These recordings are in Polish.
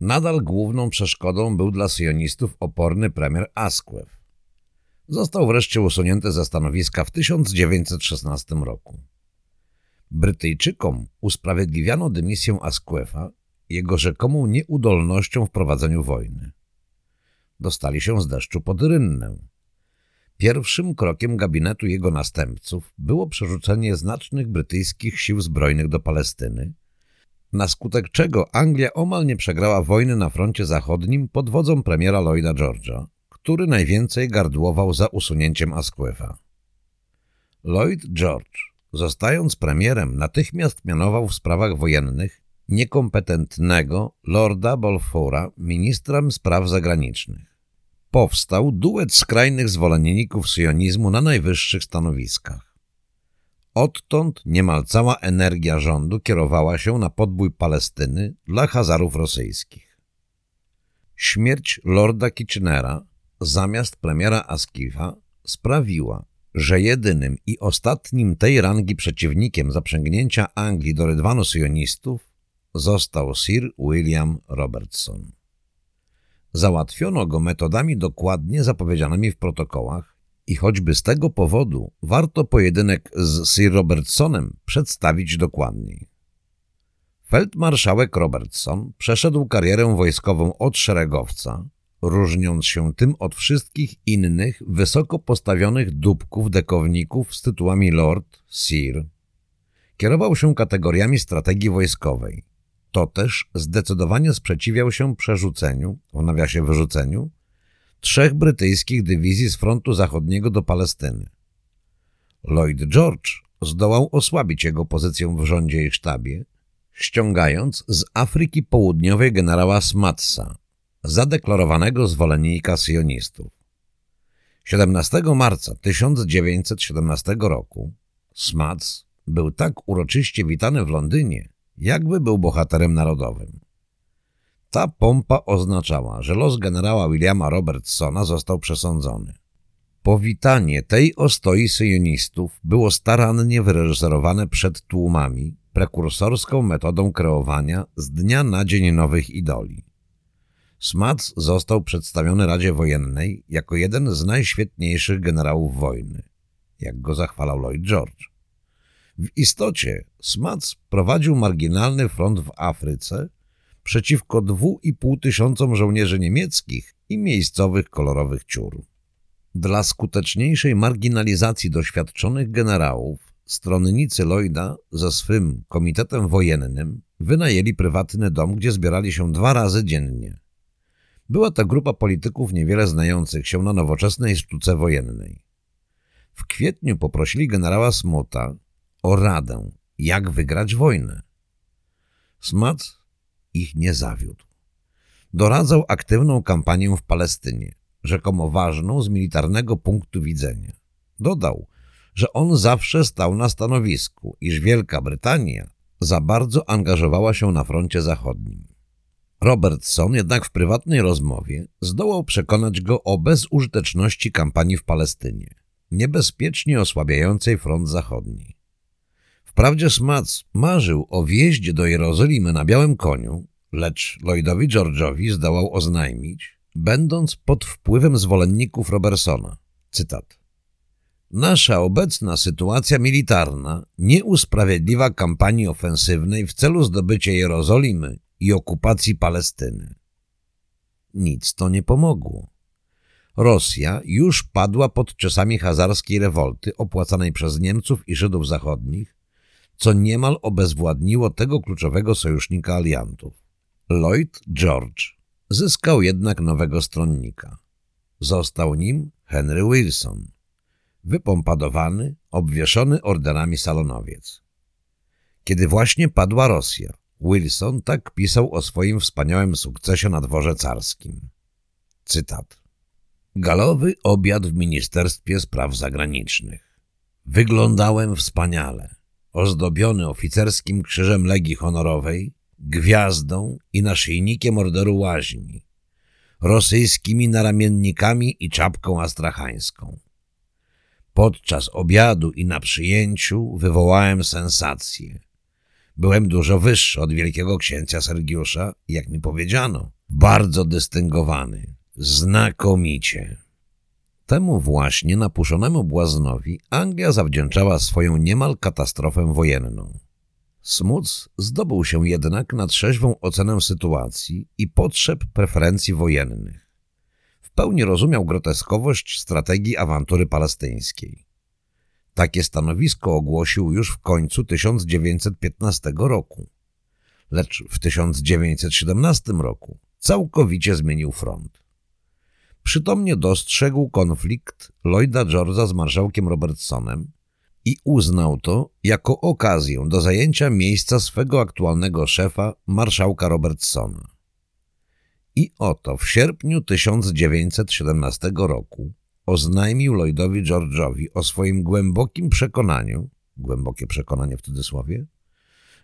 Nadal główną przeszkodą był dla sionistów oporny premier Asquith. Został wreszcie usunięty ze stanowiska w 1916 roku. Brytyjczykom usprawiedliwiano dymisję Asquefa jego rzekomą nieudolnością w prowadzeniu wojny. Dostali się z deszczu pod rynnę. Pierwszym krokiem gabinetu jego następców było przerzucenie znacznych brytyjskich sił zbrojnych do Palestyny, na skutek czego Anglia omal nie przegrała wojny na froncie zachodnim pod wodzą premiera Lloyda George'a, który najwięcej gardłował za usunięciem Asquefa. Lloyd George, zostając premierem, natychmiast mianował w sprawach wojennych niekompetentnego Lorda Balfoura ministrem spraw zagranicznych. Powstał duet skrajnych zwolenników sionizmu na najwyższych stanowiskach. Odtąd niemal cała energia rządu kierowała się na podbój Palestyny dla Hazarów rosyjskich. Śmierć Lorda Kitchenera zamiast premiera Askifa sprawiła, że jedynym i ostatnim tej rangi przeciwnikiem zaprzęgnięcia Anglii do rydwanu sionistów został Sir William Robertson. Załatwiono go metodami dokładnie zapowiedzianymi w protokołach i choćby z tego powodu warto pojedynek z Sir Robertsonem przedstawić dokładniej. Feldmarszałek Robertson przeszedł karierę wojskową od szeregowca, różniąc się tym od wszystkich innych wysoko postawionych dupków dekowników z tytułami Lord, Sir. Kierował się kategoriami strategii wojskowej, to też zdecydowanie sprzeciwiał się przerzuceniu, w nawiasie wyrzuceniu, trzech brytyjskich dywizji z frontu zachodniego do Palestyny. Lloyd George zdołał osłabić jego pozycję w rządzie i sztabie, ściągając z Afryki Południowej generała Smatsa, zadeklarowanego zwolennika sionistów. 17 marca 1917 roku Smats był tak uroczyście witany w Londynie, jakby był bohaterem narodowym. Ta pompa oznaczała, że los generała Williama Robertsona został przesądzony. Powitanie tej ostoi syjonistów było starannie wyreżyserowane przed tłumami, prekursorską metodą kreowania z dnia na dzień nowych idoli. Smuts został przedstawiony Radzie Wojennej jako jeden z najświetniejszych generałów wojny, jak go zachwalał Lloyd George. W istocie Smuts prowadził marginalny front w Afryce przeciwko dwóch i pół tysiącom żołnierzy niemieckich i miejscowych kolorowych ciur. Dla skuteczniejszej marginalizacji doświadczonych generałów stronnicy Lloyda ze swym komitetem wojennym wynajęli prywatny dom, gdzie zbierali się dwa razy dziennie. Była to grupa polityków niewiele znających się na nowoczesnej sztuce wojennej. W kwietniu poprosili generała Smuta, o radę, jak wygrać wojnę. Smuts ich nie zawiódł. Doradzał aktywną kampanię w Palestynie, rzekomo ważną z militarnego punktu widzenia. Dodał, że on zawsze stał na stanowisku, iż Wielka Brytania za bardzo angażowała się na froncie zachodnim. Robertson jednak w prywatnej rozmowie zdołał przekonać go o bezużyteczności kampanii w Palestynie, niebezpiecznie osłabiającej front zachodni. Wprawdzie Smuts marzył o wjeździe do Jerozolimy na białym koniu, lecz Lloydowi George'owi zdołał oznajmić, będąc pod wpływem zwolenników Robertsona, cytat, Nasza obecna sytuacja militarna nie usprawiedliwa kampanii ofensywnej w celu zdobycia Jerozolimy i okupacji Palestyny. Nic to nie pomogło. Rosja już padła pod czasami hazarskiej rewolty opłacanej przez Niemców i Żydów zachodnich, co niemal obezwładniło tego kluczowego sojusznika aliantów. Lloyd George zyskał jednak nowego stronnika. Został nim Henry Wilson, wypompadowany, obwieszony orderami salonowiec. Kiedy właśnie padła Rosja, Wilson tak pisał o swoim wspaniałym sukcesie na dworze carskim. Cytat. Galowy obiad w Ministerstwie Spraw Zagranicznych. Wyglądałem wspaniale ozdobiony oficerskim krzyżem Legii Honorowej, gwiazdą i naszyjnikiem Orderu Łaźni, rosyjskimi naramiennikami i czapką astrachańską. Podczas obiadu i na przyjęciu wywołałem sensację. Byłem dużo wyższy od wielkiego księcia Sergiusza jak mi powiedziano, bardzo dystyngowany. Znakomicie. Temu właśnie napuszonemu błaznowi Anglia zawdzięczała swoją niemal katastrofę wojenną. Smuts zdobył się jednak na trzeźwą ocenę sytuacji i potrzeb preferencji wojennych. W pełni rozumiał groteskowość strategii awantury palestyńskiej. Takie stanowisko ogłosił już w końcu 1915 roku. Lecz w 1917 roku całkowicie zmienił front. Przytomnie dostrzegł konflikt Lloyda George'a z marszałkiem Robertsonem i uznał to jako okazję do zajęcia miejsca swego aktualnego szefa, marszałka Robertsona. I oto w sierpniu 1917 roku oznajmił Lloydowi George'owi o swoim głębokim przekonaniu, głębokie przekonanie w cudzysłowie,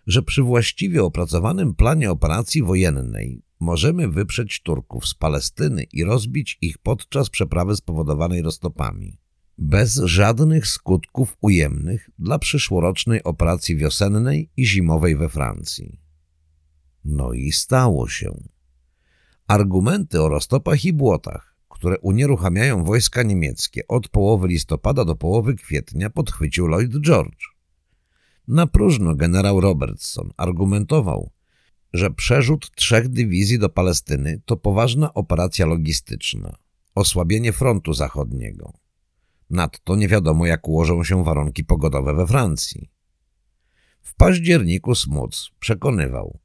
że przy właściwie opracowanym planie operacji wojennej możemy wyprzeć Turków z Palestyny i rozbić ich podczas przeprawy spowodowanej roztopami, bez żadnych skutków ujemnych dla przyszłorocznej operacji wiosennej i zimowej we Francji. No i stało się. Argumenty o roztopach i błotach, które unieruchamiają wojska niemieckie od połowy listopada do połowy kwietnia podchwycił Lloyd George. Na próżno generał Robertson argumentował, że przerzut trzech dywizji do Palestyny to poważna operacja logistyczna, osłabienie frontu zachodniego. Nadto nie wiadomo, jak ułożą się warunki pogodowe we Francji. W październiku Smuts przekonywał,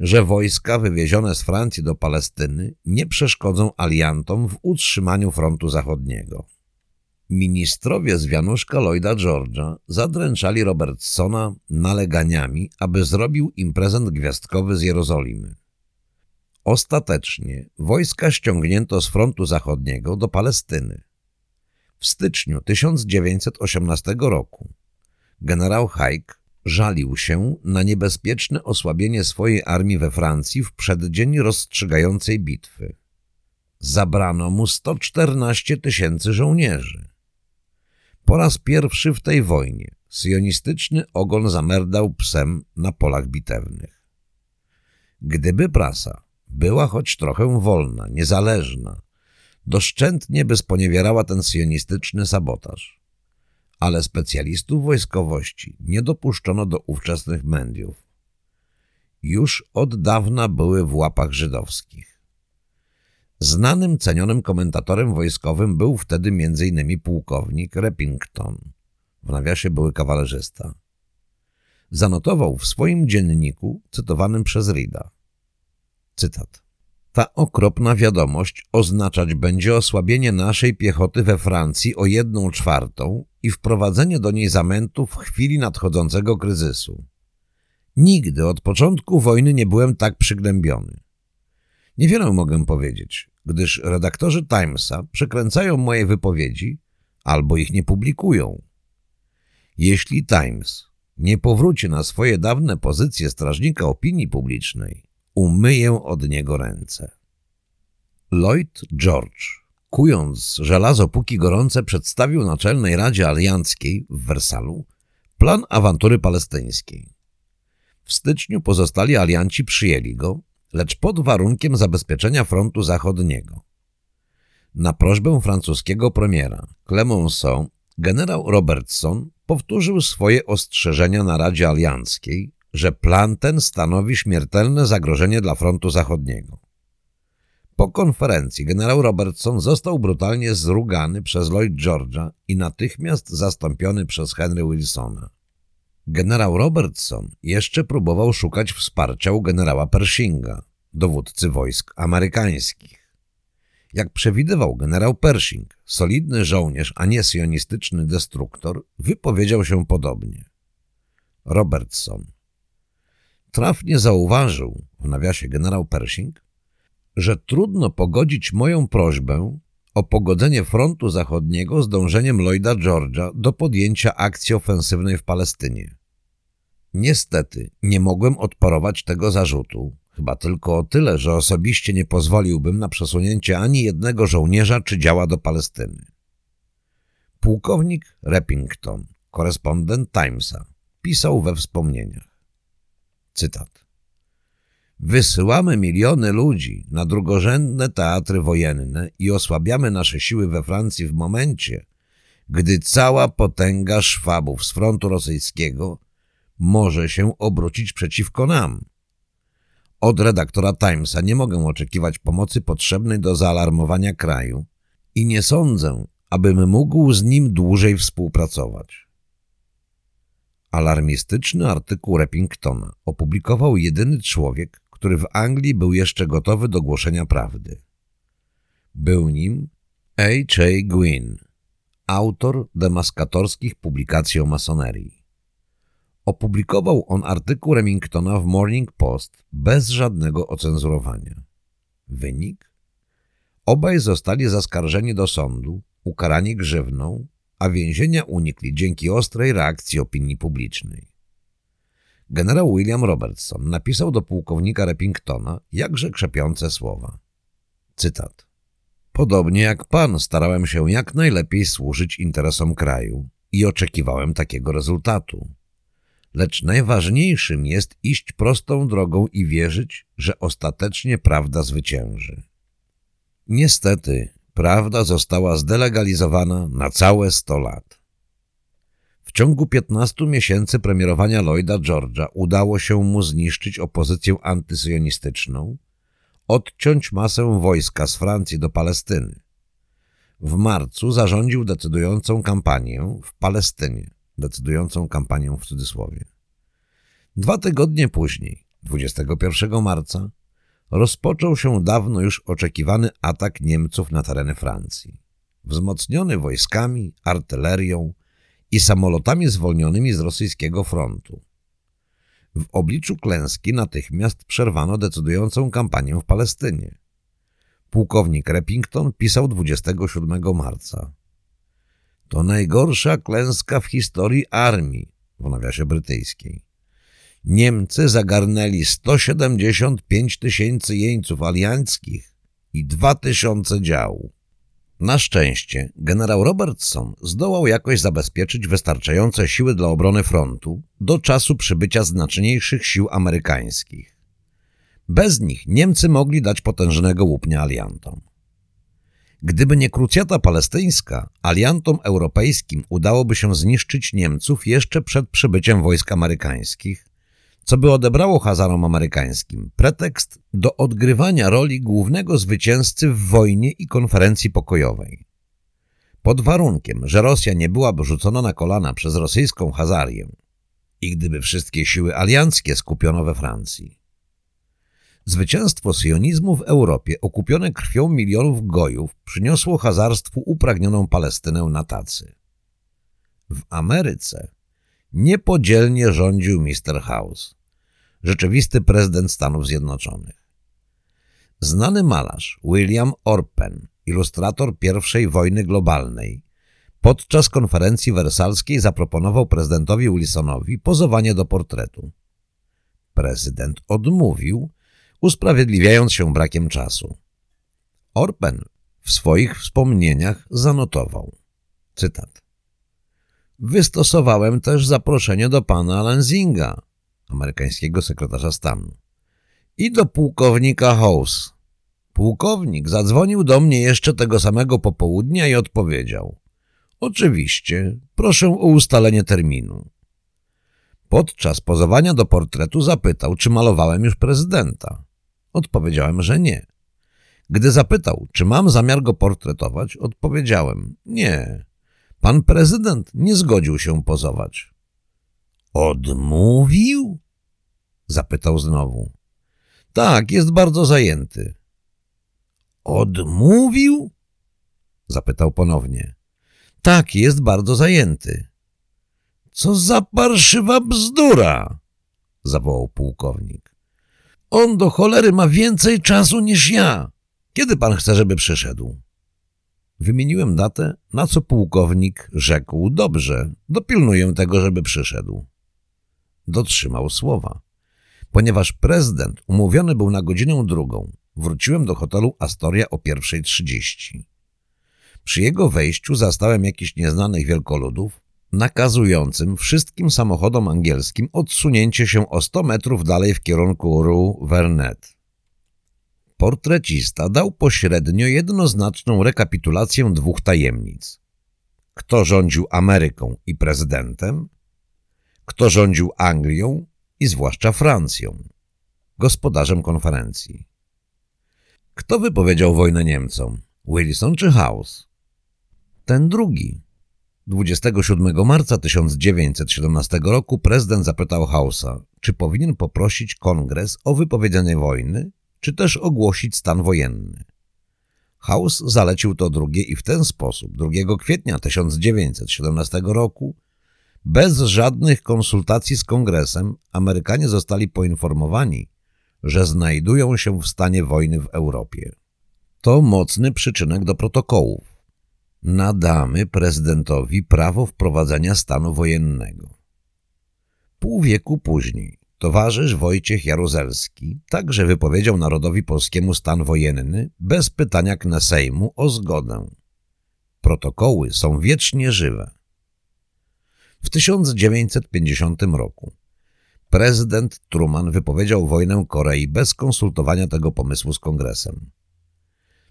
że wojska wywiezione z Francji do Palestyny nie przeszkodzą aliantom w utrzymaniu frontu zachodniego. Ministrowie z wianuszka Lloyda George'a zadręczali Robertsona naleganiami, aby zrobił im prezent gwiazdkowy z Jerozolimy. Ostatecznie wojska ściągnięto z frontu zachodniego do Palestyny. W styczniu 1918 roku generał Haig żalił się na niebezpieczne osłabienie swojej armii we Francji w przeddzień rozstrzygającej bitwy. Zabrano mu 114 tysięcy żołnierzy. Po raz pierwszy w tej wojnie sionistyczny ogon zamerdał psem na polach bitewnych. Gdyby prasa była choć trochę wolna, niezależna, doszczętnie by sponiewierała ten sionistyczny sabotaż. Ale specjalistów wojskowości nie dopuszczono do ówczesnych mediów. Już od dawna były w łapach żydowskich. Znanym, cenionym komentatorem wojskowym był wtedy m.in. pułkownik Repington, w nawiasie były kawalerzysta. Zanotował w swoim dzienniku, cytowanym przez Rida. Cytat. Ta okropna wiadomość oznaczać będzie osłabienie naszej piechoty we Francji o jedną czwartą i wprowadzenie do niej zamętu w chwili nadchodzącego kryzysu. Nigdy od początku wojny nie byłem tak przygnębiony. Niewiele mogę powiedzieć, gdyż redaktorzy Timesa przekręcają moje wypowiedzi albo ich nie publikują. Jeśli Times nie powróci na swoje dawne pozycje strażnika opinii publicznej, umyję od niego ręce. Lloyd George, kując żelazo póki gorące, przedstawił Naczelnej Radzie Alianckiej w Wersalu plan awantury palestyńskiej. W styczniu pozostali alianci przyjęli go lecz pod warunkiem zabezpieczenia frontu zachodniego. Na prośbę francuskiego premiera Clemenceau generał Robertson powtórzył swoje ostrzeżenia na Radzie Alianckiej, że plan ten stanowi śmiertelne zagrożenie dla frontu zachodniego. Po konferencji generał Robertson został brutalnie zrugany przez Lloyd George'a i natychmiast zastąpiony przez Henry Wilsona. Generał Robertson jeszcze próbował szukać wsparcia u generała Pershinga, dowódcy wojsk amerykańskich. Jak przewidywał generał Pershing, solidny żołnierz, a nie sionistyczny destruktor, wypowiedział się podobnie. Robertson. Trafnie zauważył, w nawiasie generał Pershing, że trudno pogodzić moją prośbę o pogodzenie frontu zachodniego z dążeniem Lloyda George'a do podjęcia akcji ofensywnej w Palestynie. Niestety nie mogłem odparować tego zarzutu, chyba tylko o tyle, że osobiście nie pozwoliłbym na przesunięcie ani jednego żołnierza czy działa do Palestyny. Pułkownik Repington, korespondent Timesa, pisał we wspomnieniach. Cytat. Wysyłamy miliony ludzi na drugorzędne teatry wojenne i osłabiamy nasze siły we Francji w momencie, gdy cała potęga Szwabów z frontu rosyjskiego może się obrócić przeciwko nam. Od redaktora Timesa nie mogę oczekiwać pomocy potrzebnej do zaalarmowania kraju i nie sądzę, abym mógł z nim dłużej współpracować. Alarmistyczny artykuł Repingtona opublikował jedyny człowiek, który w Anglii był jeszcze gotowy do głoszenia prawdy. Był nim H.A. Gwynn, autor demaskatorskich publikacji o masonerii. Opublikował on artykuł Remingtona w Morning Post bez żadnego ocenzurowania. Wynik? Obaj zostali zaskarżeni do sądu, ukarani grzywną, a więzienia unikli dzięki ostrej reakcji opinii publicznej. Generał William Robertson napisał do pułkownika Repingtona jakże krzepiące słowa. Cytat. Podobnie jak pan starałem się jak najlepiej służyć interesom kraju i oczekiwałem takiego rezultatu. Lecz najważniejszym jest iść prostą drogą i wierzyć, że ostatecznie prawda zwycięży. Niestety, prawda została zdelegalizowana na całe sto lat. Ciągu 15 miesięcy premierowania Lloyda George'a udało się mu zniszczyć opozycję antysyjonistyczną, odciąć masę wojska z Francji do Palestyny. W marcu zarządził decydującą kampanię w Palestynie, decydującą kampanię w cudzysłowie. Dwa tygodnie później, 21 marca, rozpoczął się dawno już oczekiwany atak Niemców na tereny Francji. Wzmocniony wojskami, artylerią i samolotami zwolnionymi z rosyjskiego frontu. W obliczu klęski natychmiast przerwano decydującą kampanię w Palestynie. Pułkownik Repington pisał 27 marca. To najgorsza klęska w historii armii w nawiasie brytyjskiej. Niemcy zagarnęli 175 tysięcy jeńców alianckich i 2 tysiące dział. Na szczęście generał Robertson zdołał jakoś zabezpieczyć wystarczające siły dla obrony frontu do czasu przybycia znaczniejszych sił amerykańskich. Bez nich Niemcy mogli dać potężnego łupnia aliantom. Gdyby nie krucjata palestyńska, aliantom europejskim udałoby się zniszczyć Niemców jeszcze przed przybyciem wojsk amerykańskich, co by odebrało Hazarom amerykańskim pretekst do odgrywania roli głównego zwycięzcy w wojnie i konferencji pokojowej. Pod warunkiem, że Rosja nie byłaby rzucona na kolana przez rosyjską Hazarię i gdyby wszystkie siły alianckie skupiono we Francji. Zwycięstwo sionizmu w Europie okupione krwią milionów gojów przyniosło hazarstwu upragnioną Palestynę na tacy. W Ameryce niepodzielnie rządził Mr. House, rzeczywisty prezydent Stanów Zjednoczonych. Znany malarz William Orpen, ilustrator I wojny globalnej, podczas konferencji wersalskiej zaproponował prezydentowi Wilsonowi pozowanie do portretu. Prezydent odmówił, usprawiedliwiając się brakiem czasu. Orpen w swoich wspomnieniach zanotował, cytat, Wystosowałem też zaproszenie do pana Lanzinga, amerykańskiego sekretarza stanu, i do pułkownika House. Pułkownik zadzwonił do mnie jeszcze tego samego popołudnia i odpowiedział Oczywiście, proszę o ustalenie terminu. Podczas pozowania do portretu zapytał, czy malowałem już prezydenta. Odpowiedziałem, że nie. Gdy zapytał, czy mam zamiar go portretować, odpowiedziałem, nie, Pan prezydent nie zgodził się pozować. Odmówił? Zapytał znowu. Tak, jest bardzo zajęty. Odmówił? Zapytał ponownie. Tak, jest bardzo zajęty. Co za parszywa bzdura! Zawołał pułkownik. On do cholery ma więcej czasu niż ja. Kiedy pan chce, żeby przyszedł? Wymieniłem datę, na co pułkownik rzekł, dobrze, dopilnuję tego, żeby przyszedł. Dotrzymał słowa. Ponieważ prezydent umówiony był na godzinę drugą, wróciłem do hotelu Astoria o pierwszej trzydzieści. Przy jego wejściu zastałem jakichś nieznanych wielkoludów, nakazującym wszystkim samochodom angielskim odsunięcie się o 100 metrów dalej w kierunku Rue Vernet. Portrecista dał pośrednio jednoznaczną rekapitulację dwóch tajemnic. Kto rządził Ameryką i prezydentem? Kto rządził Anglią i zwłaszcza Francją? Gospodarzem konferencji. Kto wypowiedział wojnę Niemcom? Wilson czy House? Ten drugi. 27 marca 1917 roku prezydent zapytał House'a, czy powinien poprosić kongres o wypowiedzenie wojny, czy też ogłosić stan wojenny. House zalecił to drugie i w ten sposób 2 kwietnia 1917 roku bez żadnych konsultacji z kongresem Amerykanie zostali poinformowani, że znajdują się w stanie wojny w Europie. To mocny przyczynek do protokołów. Nadamy prezydentowi prawo wprowadzenia stanu wojennego. Pół wieku później towarzysz Wojciech Jaruzelski także wypowiedział narodowi polskiemu stan wojenny bez pytania Knesejmu o zgodę. Protokoły są wiecznie żywe. W 1950 roku prezydent Truman wypowiedział wojnę Korei bez konsultowania tego pomysłu z kongresem.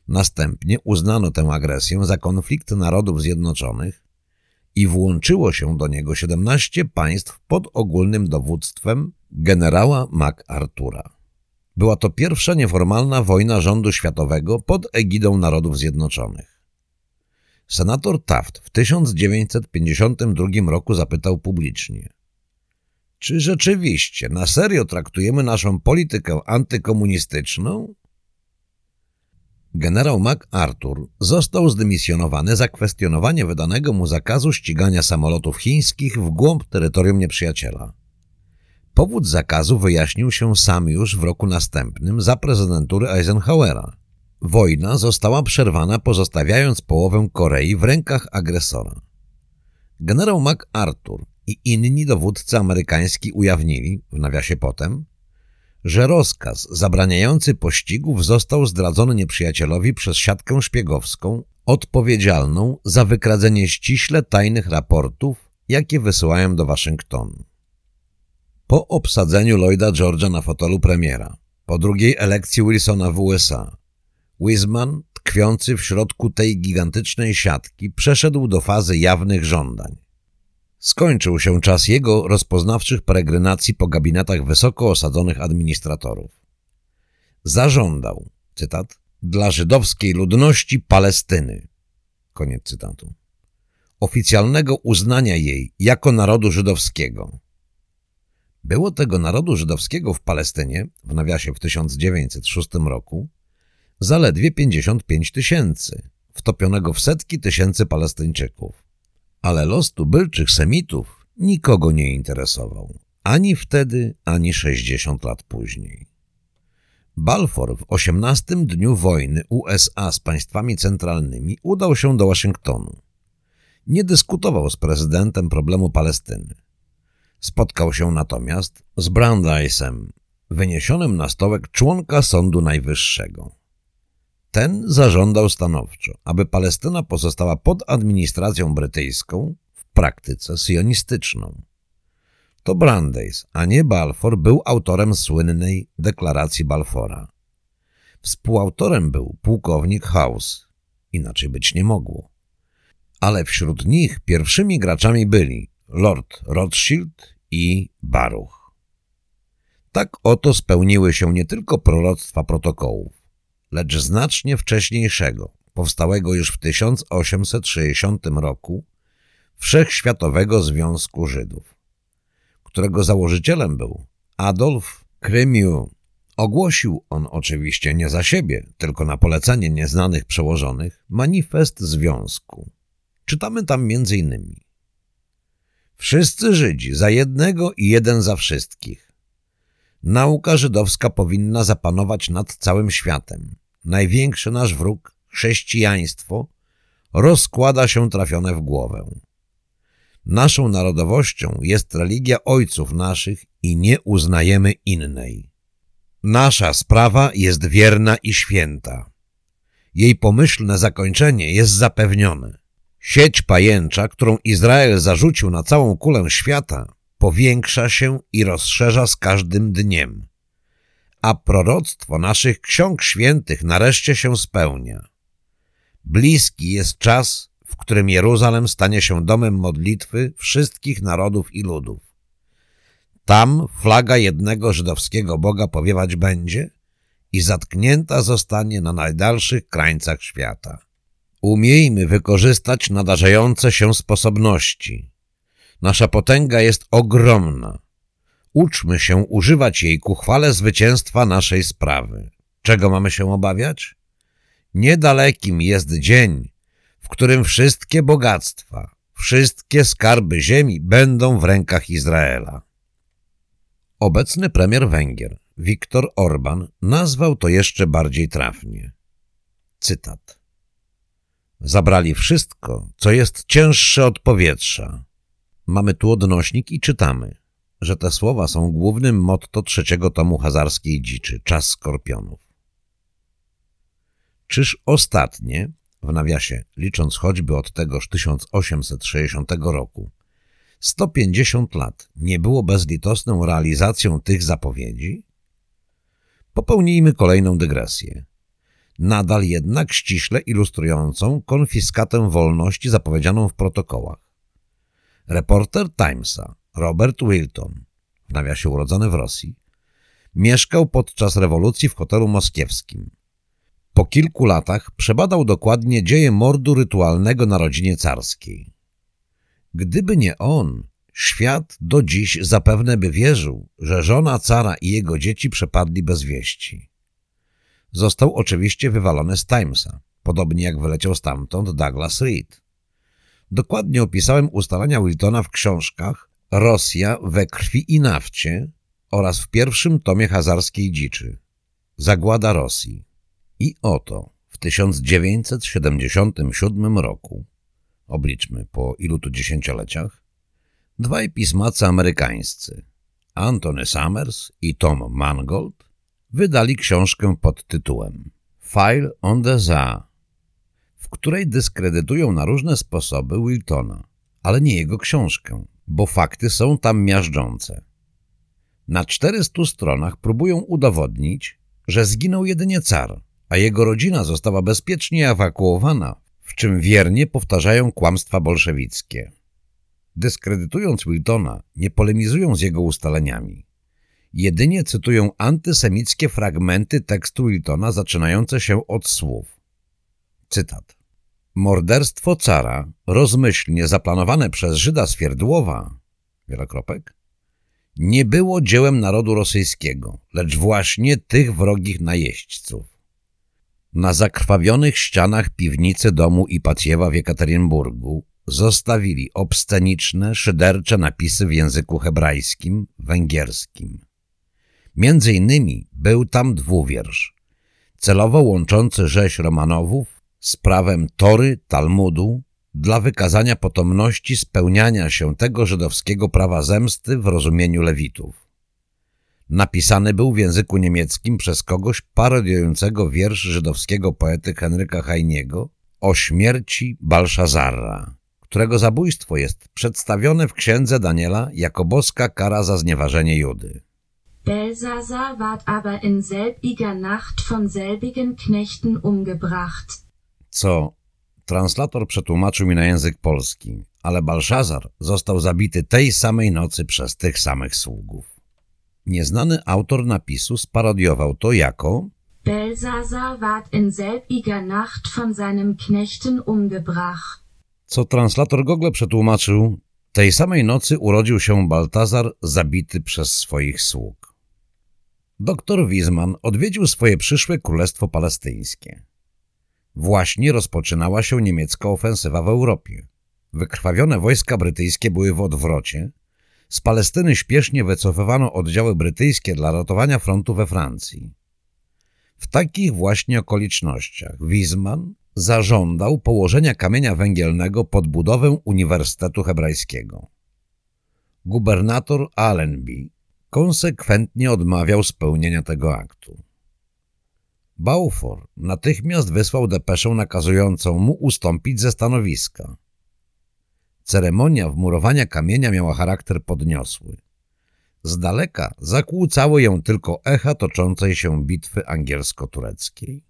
Następnie uznano tę agresję za konflikt Narodów Zjednoczonych i włączyło się do niego 17 państw pod ogólnym dowództwem generała MacArthura. Była to pierwsza nieformalna wojna rządu światowego pod egidą Narodów Zjednoczonych. Senator Taft w 1952 roku zapytał publicznie Czy rzeczywiście na serio traktujemy naszą politykę antykomunistyczną? Generał MacArthur został zdymisjonowany za kwestionowanie wydanego mu zakazu ścigania samolotów chińskich w głąb terytorium nieprzyjaciela. Powód zakazu wyjaśnił się sam już w roku następnym za prezydentury Eisenhowera. Wojna została przerwana pozostawiając połowę Korei w rękach agresora. Generał MacArthur i inni dowódcy amerykański ujawnili, w nawiasie potem, że rozkaz zabraniający pościgów został zdradzony nieprzyjacielowi przez siatkę szpiegowską odpowiedzialną za wykradzenie ściśle tajnych raportów, jakie wysyłają do Waszyngtonu. Po obsadzeniu Lloyda George'a na fotelu premiera, po drugiej elekcji Wilsona w USA, Wiseman, tkwiący w środku tej gigantycznej siatki, przeszedł do fazy jawnych żądań. Skończył się czas jego rozpoznawczych peregrynacji po gabinetach wysoko osadzonych administratorów. Zażądał, cytat, dla żydowskiej ludności Palestyny, koniec cytatu, oficjalnego uznania jej jako narodu żydowskiego. Było tego narodu żydowskiego w Palestynie, w nawiasie w 1906 roku, zaledwie 55 tysięcy, wtopionego w setki tysięcy Palestyńczyków. Ale los tubylczych Semitów nikogo nie interesował, ani wtedy, ani 60 lat później. Balfour w 18 dniu wojny USA z państwami centralnymi udał się do Waszyngtonu. Nie dyskutował z prezydentem problemu Palestyny. Spotkał się natomiast z Brandeisem, wyniesionym na stołek członka Sądu Najwyższego. Ten zażądał stanowczo, aby Palestyna pozostała pod administracją brytyjską, w praktyce sionistyczną. To Brandeis, a nie Balfour, był autorem słynnej deklaracji Balfora. Współautorem był pułkownik House, inaczej być nie mogło. Ale wśród nich pierwszymi graczami byli Lord Rothschild i Baruch. Tak oto spełniły się nie tylko proroctwa protokołów, lecz znacznie wcześniejszego, powstałego już w 1860 roku, Wszechświatowego Związku Żydów, którego założycielem był Adolf Krymiu. Ogłosił on oczywiście nie za siebie, tylko na polecenie nieznanych przełożonych, manifest związku. Czytamy tam między innymi Wszyscy Żydzi za jednego i jeden za wszystkich. Nauka żydowska powinna zapanować nad całym światem największy nasz wróg, chrześcijaństwo, rozkłada się trafione w głowę. Naszą narodowością jest religia ojców naszych i nie uznajemy innej. Nasza sprawa jest wierna i święta. Jej pomyślne zakończenie jest zapewnione. Sieć pajęcza, którą Izrael zarzucił na całą kulę świata, powiększa się i rozszerza z każdym dniem. A proroctwo naszych ksiąg świętych nareszcie się spełnia. Bliski jest czas, w którym Jeruzalem stanie się domem modlitwy wszystkich narodów i ludów. Tam flaga jednego żydowskiego Boga powiewać będzie i zatknięta zostanie na najdalszych krańcach świata. Umiejmy wykorzystać nadarzające się sposobności. Nasza potęga jest ogromna. Uczmy się używać jej ku chwale zwycięstwa naszej sprawy. Czego mamy się obawiać? Niedalekim jest dzień, w którym wszystkie bogactwa, wszystkie skarby ziemi będą w rękach Izraela. Obecny premier Węgier, Viktor Orban, nazwał to jeszcze bardziej trafnie. Cytat. Zabrali wszystko, co jest cięższe od powietrza. Mamy tu odnośnik i czytamy, że te słowa są głównym motto trzeciego tomu hazarskiej dziczy, Czas Skorpionów. Czyż ostatnie, w nawiasie, licząc choćby od tegoż 1860 roku, 150 lat nie było bezlitosną realizacją tych zapowiedzi? Popełnijmy kolejną dygresję. Nadal jednak ściśle ilustrującą konfiskatę wolności zapowiedzianą w protokołach. Reporter Timesa Robert Wilton, w nawiasie urodzony w Rosji, mieszkał podczas rewolucji w hotelu moskiewskim. Po kilku latach przebadał dokładnie dzieje mordu rytualnego na rodzinie carskiej. Gdyby nie on, świat do dziś zapewne by wierzył, że żona cara i jego dzieci przepadli bez wieści. Został oczywiście wywalony z Timesa, podobnie jak wyleciał stamtąd Douglas Reed. Dokładnie opisałem ustalenia Wiltona w książkach Rosja we krwi i nafcie oraz w pierwszym tomie hazarskiej dziczy Zagłada Rosji. I oto w 1977 roku, obliczmy po ilu tu dziesięcioleciach, dwaj pismacy amerykańscy, Anthony Summers i Tom Mangold, wydali książkę pod tytułem File on the Za, w której dyskredytują na różne sposoby Wiltona, ale nie jego książkę, bo fakty są tam miażdżące. Na 400 stronach próbują udowodnić, że zginął jedynie car, a jego rodzina została bezpiecznie ewakuowana, w czym wiernie powtarzają kłamstwa bolszewickie. Dyskredytując Wiltona, nie polemizują z jego ustaleniami. Jedynie cytują antysemickie fragmenty tekstu Wiltona zaczynające się od słów. Cytat. Morderstwo cara, rozmyślnie zaplanowane przez Żyda Swierdłowa, wielokropek, nie było dziełem narodu rosyjskiego, lecz właśnie tych wrogich najeźdźców. Na zakrwawionych ścianach piwnicy domu Ipacjewa w Jekaterynburgu zostawili obsceniczne, szydercze napisy w języku hebrajskim, węgierskim. Między innymi był tam dwuwiersz, celowo łączący rzeź Romanowów z prawem Tory, Talmudu, dla wykazania potomności spełniania się tego żydowskiego prawa zemsty w rozumieniu Lewitów. Napisany był w języku niemieckim przez kogoś parodiującego wiersz żydowskiego poety Henryka Heiniego o śmierci Balszazara, którego zabójstwo jest przedstawione w księdze Daniela jako boska kara za znieważenie Judy. Belsasar ward aber in selbiger Nacht von selbigen Knechten umgebracht. Co translator przetłumaczył mi na język polski, ale Balszazar został zabity tej samej nocy przez tych samych sługów. Nieznany autor napisu sparodiował to jako Belsasar ward in selbiger Nacht von seinem Knechten umgebracht. Co translator Google przetłumaczył tej samej nocy urodził się Baltazar zabity przez swoich sług. Doktor Wiesman odwiedził swoje przyszłe królestwo palestyńskie. Właśnie rozpoczynała się niemiecka ofensywa w Europie. Wykrwawione wojska brytyjskie były w odwrocie. Z Palestyny śpiesznie wycofywano oddziały brytyjskie dla ratowania frontu we Francji. W takich właśnie okolicznościach Wiesman zażądał położenia kamienia węgielnego pod budowę Uniwersytetu Hebrajskiego. Gubernator Allenby konsekwentnie odmawiał spełnienia tego aktu. Balfour natychmiast wysłał depeszę nakazującą mu ustąpić ze stanowiska, Ceremonia wmurowania kamienia miała charakter podniosły. Z daleka zakłócały ją tylko echa toczącej się bitwy angielsko-tureckiej.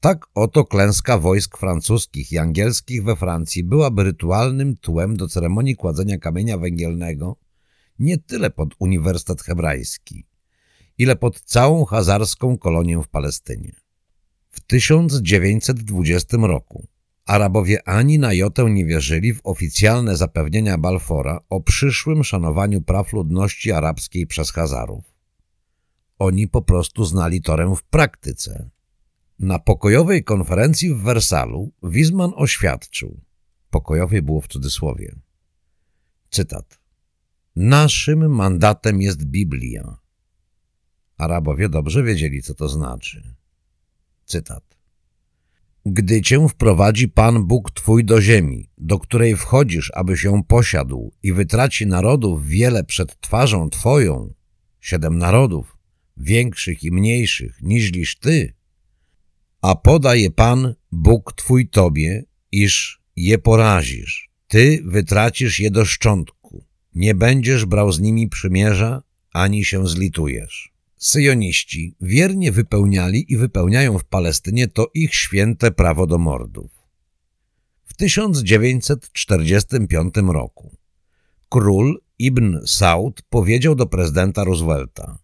Tak oto klęska wojsk francuskich i angielskich we Francji byłaby rytualnym tłem do ceremonii kładzenia kamienia węgielnego nie tyle pod Uniwersytet Hebrajski, ile pod całą hazarską kolonię w Palestynie. W 1920 roku Arabowie ani na jotę nie wierzyli w oficjalne zapewnienia Balfora o przyszłym szanowaniu praw ludności arabskiej przez Hazarów. Oni po prostu znali Torę w praktyce. Na pokojowej konferencji w Wersalu Wizman oświadczył, pokojowej było w cudzysłowie, cytat, Naszym mandatem jest Biblia. Arabowie dobrze wiedzieli, co to znaczy. Cytat. Gdy cię wprowadzi Pan Bóg Twój do ziemi, do której wchodzisz, abyś ją posiadł i wytraci narodów wiele przed twarzą Twoją, siedem narodów, większych i mniejszych, niźliż Ty, a poda je Pan Bóg Twój Tobie, iż je porazisz, Ty wytracisz je do szczątku, nie będziesz brał z nimi przymierza, ani się zlitujesz. Syjoniści wiernie wypełniali i wypełniają w Palestynie to ich święte prawo do mordów. W 1945 roku król Ibn Saud powiedział do prezydenta Roosevelta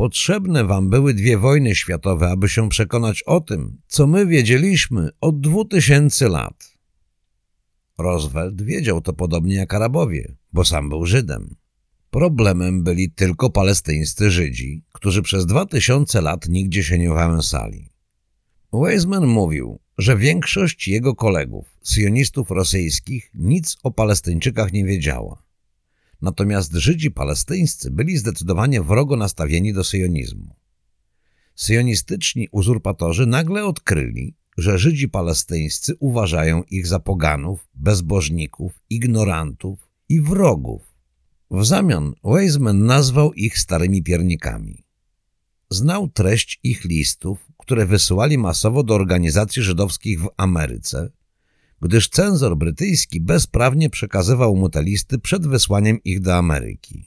Potrzebne wam były dwie wojny światowe, aby się przekonać o tym, co my wiedzieliśmy od dwóch tysięcy lat. Roosevelt wiedział to podobnie jak Arabowie, bo sam był Żydem. Problemem byli tylko palestyńscy Żydzi, którzy przez dwa tysiące lat nigdzie się nie wałęsali. Weizmann mówił, że większość jego kolegów, sionistów rosyjskich, nic o Palestyńczykach nie wiedziała. Natomiast Żydzi palestyńscy byli zdecydowanie wrogo nastawieni do syjonizmu. Syjonistyczni uzurpatorzy nagle odkryli, że Żydzi palestyńscy uważają ich za poganów, bezbożników, ignorantów i wrogów w zamian Weizmann nazwał ich starymi piernikami. Znał treść ich listów, które wysyłali masowo do organizacji żydowskich w Ameryce, gdyż cenzor brytyjski bezprawnie przekazywał mu te listy przed wysłaniem ich do Ameryki.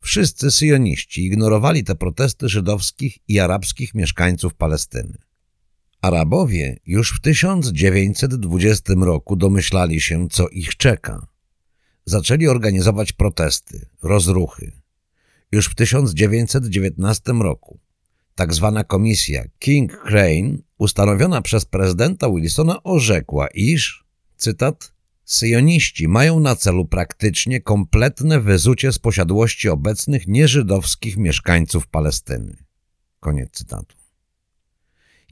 Wszyscy syjoniści ignorowali te protesty żydowskich i arabskich mieszkańców Palestyny. Arabowie już w 1920 roku domyślali się, co ich czeka zaczęli organizować protesty, rozruchy. Już w 1919 roku tak zwana komisja King Crane ustanowiona przez prezydenta Wilsona orzekła, iż, cytat, syjoniści mają na celu praktycznie kompletne wyzucie z posiadłości obecnych nieżydowskich mieszkańców Palestyny. Koniec cytatu.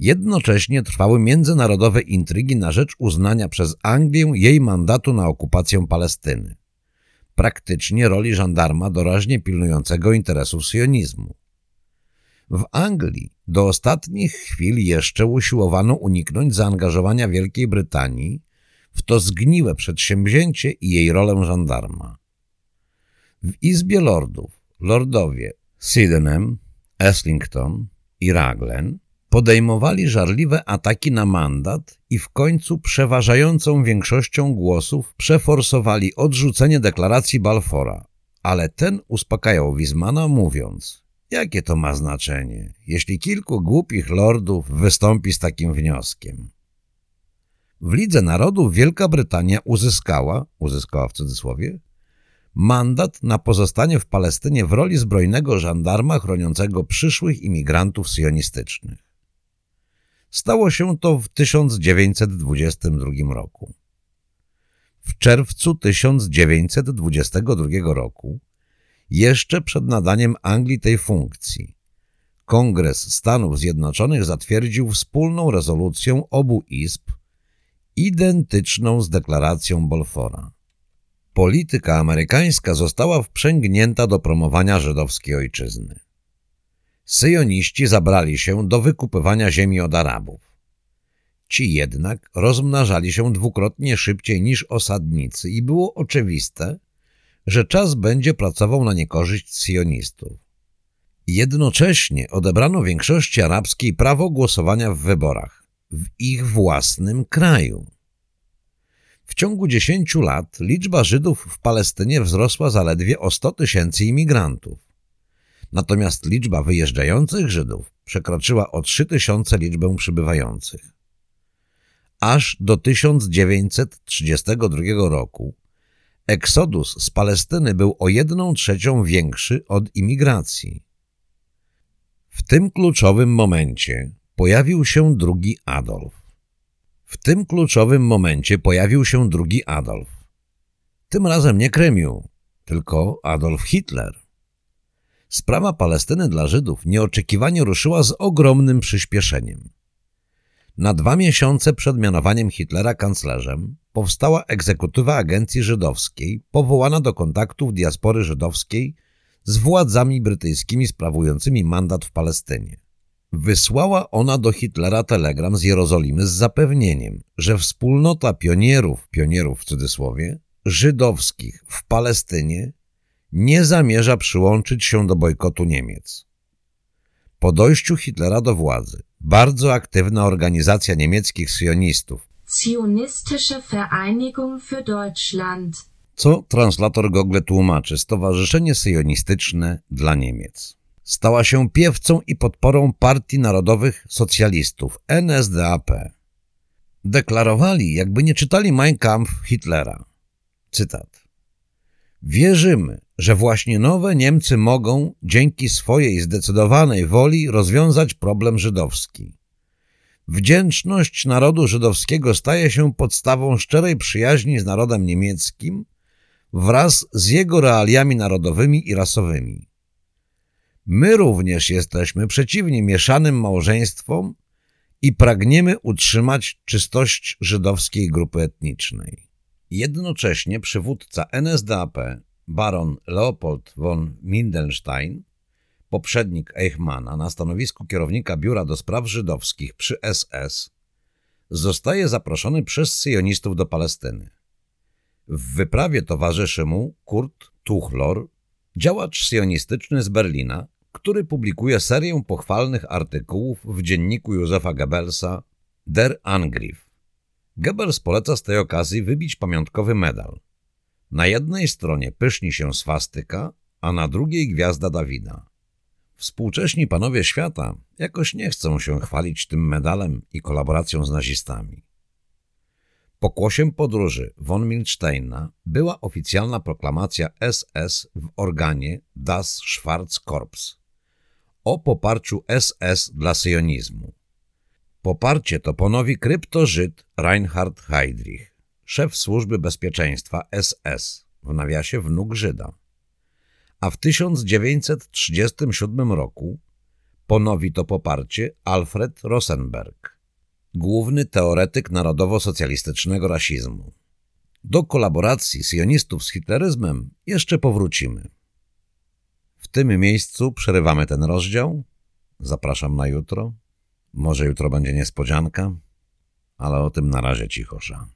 Jednocześnie trwały międzynarodowe intrygi na rzecz uznania przez Anglię jej mandatu na okupację Palestyny praktycznie roli żandarma doraźnie pilnującego interesów sionizmu. W Anglii do ostatnich chwil jeszcze usiłowano uniknąć zaangażowania Wielkiej Brytanii w to zgniłe przedsięwzięcie i jej rolę żandarma. W Izbie Lordów lordowie Sydenham, Eslington i Raglan podejmowali żarliwe ataki na mandat i w końcu przeważającą większością głosów przeforsowali odrzucenie deklaracji Balfora, ale ten uspokajał Wizmana mówiąc Jakie to ma znaczenie, jeśli kilku głupich lordów wystąpi z takim wnioskiem? W Lidze Narodów Wielka Brytania uzyskała, uzyskała w cudzysłowie, mandat na pozostanie w Palestynie w roli zbrojnego żandarma chroniącego przyszłych imigrantów sionistycznych. Stało się to w 1922 roku. W czerwcu 1922 roku, jeszcze przed nadaniem Anglii tej funkcji, Kongres Stanów Zjednoczonych zatwierdził wspólną rezolucję obu izb, identyczną z deklaracją Bolfora. Polityka amerykańska została wprzęgnięta do promowania żydowskiej ojczyzny. Syjoniści zabrali się do wykupywania ziemi od Arabów. Ci jednak rozmnażali się dwukrotnie szybciej niż osadnicy i było oczywiste, że czas będzie pracował na niekorzyść sionistów. Jednocześnie odebrano większości arabskiej prawo głosowania w wyborach w ich własnym kraju. W ciągu 10 lat liczba Żydów w Palestynie wzrosła zaledwie o 100 tysięcy imigrantów. Natomiast liczba wyjeżdżających Żydów przekroczyła o 3 tysiące liczbę przybywających. Aż do 1932 roku eksodus z Palestyny był o jedną trzecią większy od imigracji. W tym kluczowym momencie pojawił się drugi Adolf. W tym kluczowym momencie pojawił się drugi Adolf. Tym razem nie Kremiu, tylko Adolf Hitler. Sprawa Palestyny dla Żydów nieoczekiwanie ruszyła z ogromnym przyspieszeniem. Na dwa miesiące przed mianowaniem Hitlera kanclerzem powstała egzekutywa agencji żydowskiej powołana do kontaktów diaspory żydowskiej z władzami brytyjskimi sprawującymi mandat w Palestynie. Wysłała ona do Hitlera telegram z Jerozolimy z zapewnieniem, że wspólnota pionierów, pionierów w cudzysłowie, żydowskich w Palestynie nie zamierza przyłączyć się do bojkotu Niemiec. Po dojściu Hitlera do władzy, bardzo aktywna organizacja niemieckich sionistów, Zionistische Vereinigung für Deutschland, co translator Google tłumaczy Stowarzyszenie Syjonistyczne dla Niemiec. Stała się piewcą i podporą Partii Narodowych Socjalistów NSDAP. Deklarowali, jakby nie czytali Mein Kampf Hitlera. Cytat. Wierzymy, że właśnie nowe Niemcy mogą, dzięki swojej zdecydowanej woli, rozwiązać problem żydowski. Wdzięczność narodu żydowskiego staje się podstawą szczerej przyjaźni z narodem niemieckim wraz z jego realiami narodowymi i rasowymi. My również jesteśmy przeciwni mieszanym małżeństwom i pragniemy utrzymać czystość żydowskiej grupy etnicznej. Jednocześnie przywódca NSDAP, baron Leopold von Mindelstein, poprzednik Eichmana na stanowisku kierownika Biura do Spraw Żydowskich przy SS, zostaje zaproszony przez syjonistów do Palestyny. W wyprawie towarzyszy mu Kurt Tuchlor, działacz syjonistyczny z Berlina, który publikuje serię pochwalnych artykułów w dzienniku Józefa Goebbelsa Der Angriff. Goebbels poleca z tej okazji wybić pamiątkowy medal. Na jednej stronie pyszni się swastyka, a na drugiej gwiazda Dawida. Współcześni panowie świata jakoś nie chcą się chwalić tym medalem i kolaboracją z nazistami. Pokłosiem podróży von Milsteina była oficjalna proklamacja SS w organie Das Schwarzkorps o poparciu SS dla syjonizmu. Poparcie to ponowi kryptożyd Reinhard Heydrich, szef służby bezpieczeństwa SS, w nawiasie wnuk Żyda. A w 1937 roku ponowi to poparcie Alfred Rosenberg, główny teoretyk narodowo-socjalistycznego rasizmu. Do kolaboracji sionistów z hitleryzmem jeszcze powrócimy. W tym miejscu przerywamy ten rozdział. Zapraszam na jutro. Może jutro będzie niespodzianka, ale o tym na razie cichosza.